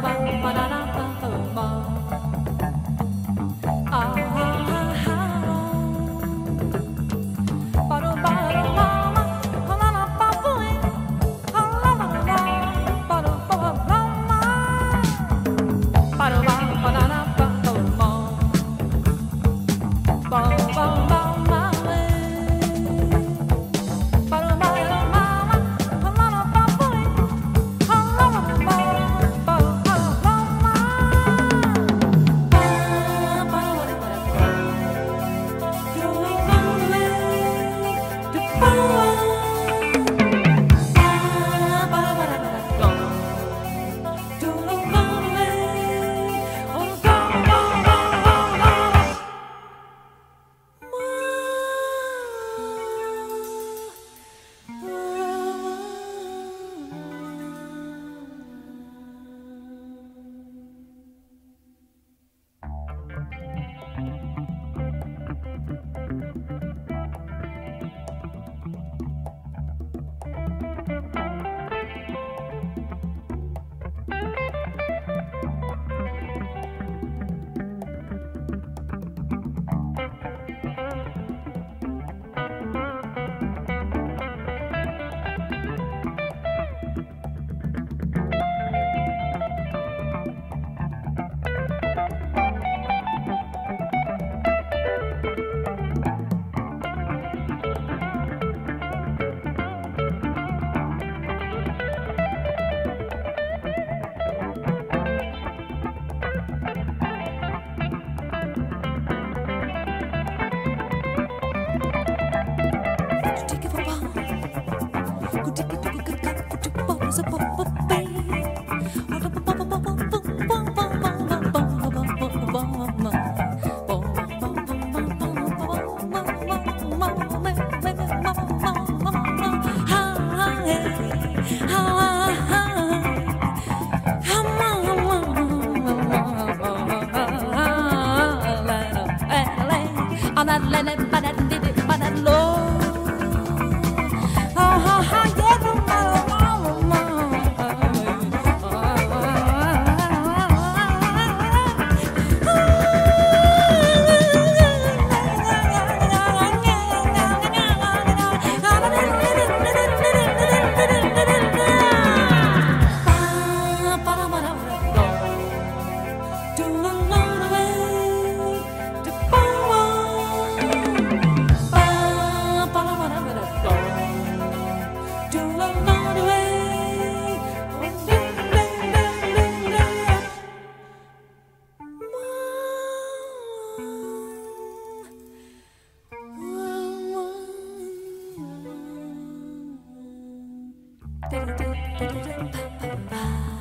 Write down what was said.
ba da ba da I'm Pa pa pa.